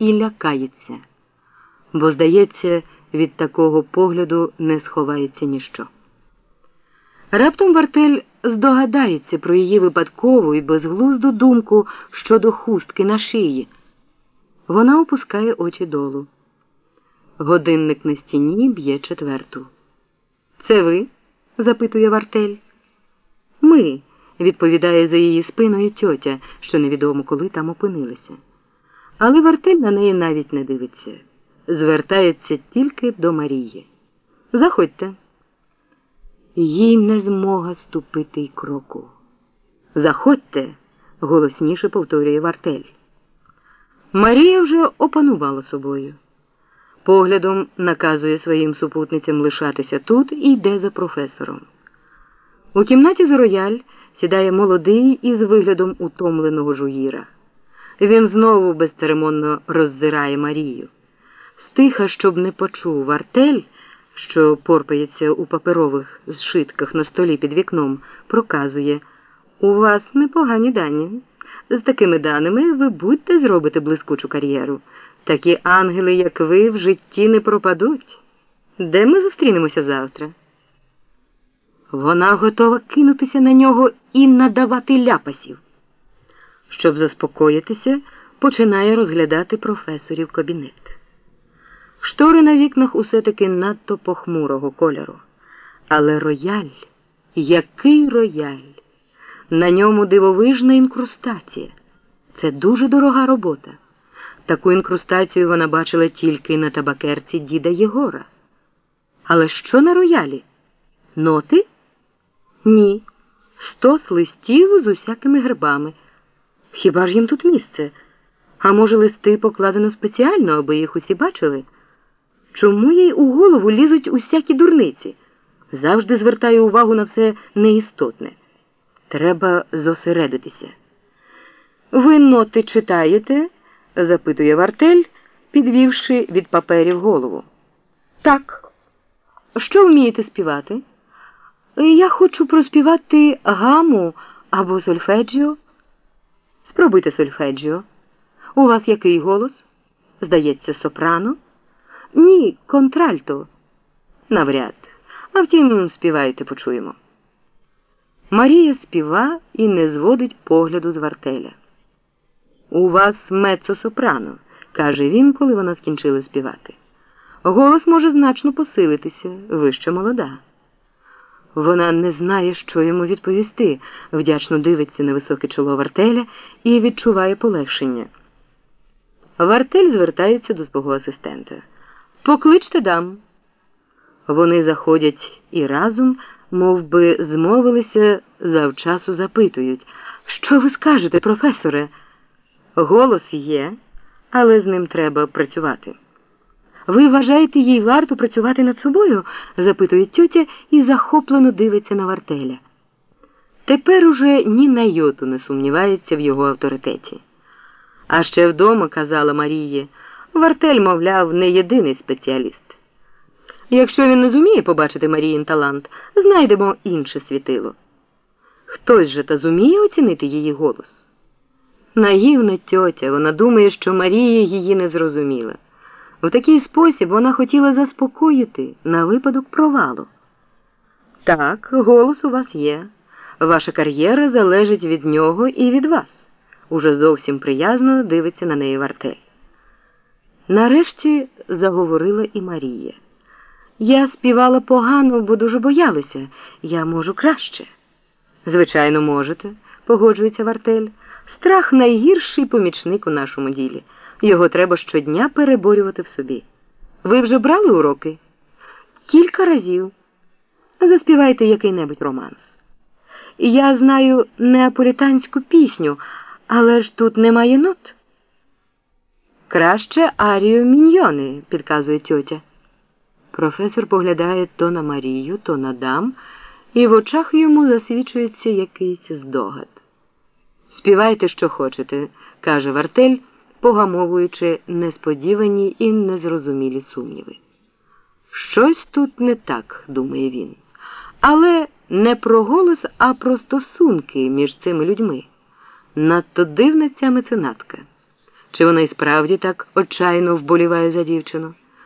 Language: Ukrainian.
і лякається, бо, здається, від такого погляду не сховається ніщо. Раптом Вартель здогадається про її випадкову і безглузду думку щодо хустки на шиї. Вона опускає очі долу. Годинник на стіні б'є четверту. Це ви? запитує Вартель. Ми, відповідає за її спиною тьотя, що невідомо коли там опинилися. Але Вартель на неї навіть не дивиться. Звертається тільки до Марії. Заходьте. Їй не змога ступити й кроку. Заходьте, голосніше повторює Вартель. Марія вже опанувала собою. Поглядом наказує своїм супутницям лишатися тут і йде за професором. У кімнаті за рояль сідає молодий із виглядом утомленого жуїра. Він знову безцеремонно роззирає Марію. Стиха, щоб не почув вартель, що порпається у паперових зшитках на столі під вікном, проказує У вас непогані дані. З такими даними ви будьте зробите блискучу кар'єру. Такі ангели, як ви, в житті не пропадуть. Де ми зустрінемося завтра? Вона готова кинутися на нього і надавати ляпасів. Щоб заспокоїтися, починає розглядати професорів кабінет. Штори на вікнах усе таки надто похмурого кольору. Але рояль, який рояль? На ньому дивовижна інкрустація. Це дуже дорога робота. Таку інкрустацію вона бачила тільки на табакерці діда Єгора. Але що на роялі? Ноти? Ні. Стос листів з усякими гербами. Хіба ж їм тут місце? А може, листи покладено спеціально, аби їх усі бачили? Чому їй у голову лізуть усякі дурниці? Завжди звертаю увагу на все неістотне. Треба зосередитися. Ви ноти читаєте? запитує Вартель, підвівши від паперів голову. Так. Що вмієте співати? Я хочу проспівати гаму або сольфеджіо. Спробуйте сольфеджіо. У вас який голос? Здається, сопрано? Ні, контральто. Навряд. А втім, співайте, почуємо. Марія співа і не зводить погляду з вартеля. У вас меццо-сопрано», – каже він, коли вона скінчила співати. Голос може значно посилитися, ви ще молода. Вона не знає, що йому відповісти, вдячно дивиться на високе чоло Вартеля і відчуває полегшення. Вартель звертається до свого асистента. Покличте дам. Вони заходять і разом, мов би, змовилися, завчасу запитують. Що ви скажете, професоре? Голос є, але з ним треба працювати. Ви вважаєте, їй варто працювати над собою? запитує тьотя і захоплено дивиться на вартеля. Тепер уже ні на йоту не сумнівається в його авторитеті. А ще вдома, казала Марії, вартель, мовляв, не єдиний спеціаліст. Якщо він не зуміє побачити Маріїн талант, знайдемо інше світило. Хтось же та зуміє оцінити її голос. Наївна тьотя, вона думає, що Марія її не зрозуміла. У такий спосіб вона хотіла заспокоїти на випадок провалу. Так, голос у вас є. Ваша кар'єра залежить від нього і від вас. Уже зовсім приязно дивиться на неї вартель. Нарешті заговорила і Марія. Я співала погано, бо дуже боялася. Я можу краще. Звичайно, можете, погоджується Вартель. Страх найгірший помічник у нашому ділі. Його треба щодня переборювати в собі. Ви вже брали уроки? Кілька разів. Заспівайте який-небудь романс. Я знаю неаполітанську пісню, але ж тут немає нот. Краще арію міньйони, підказує тьотя. Професор поглядає то на Марію, то на дам, і в очах йому засвічується якийсь здогад. Співайте, що хочете, каже Вартель, погамовуючи несподівані і незрозумілі сумніви. Щось тут не так, думає він. Але не про голос, а про стосунки між цими людьми. Надто дивна ця меценатка. Чи вона й справді так отчайно вболіває за дівчину?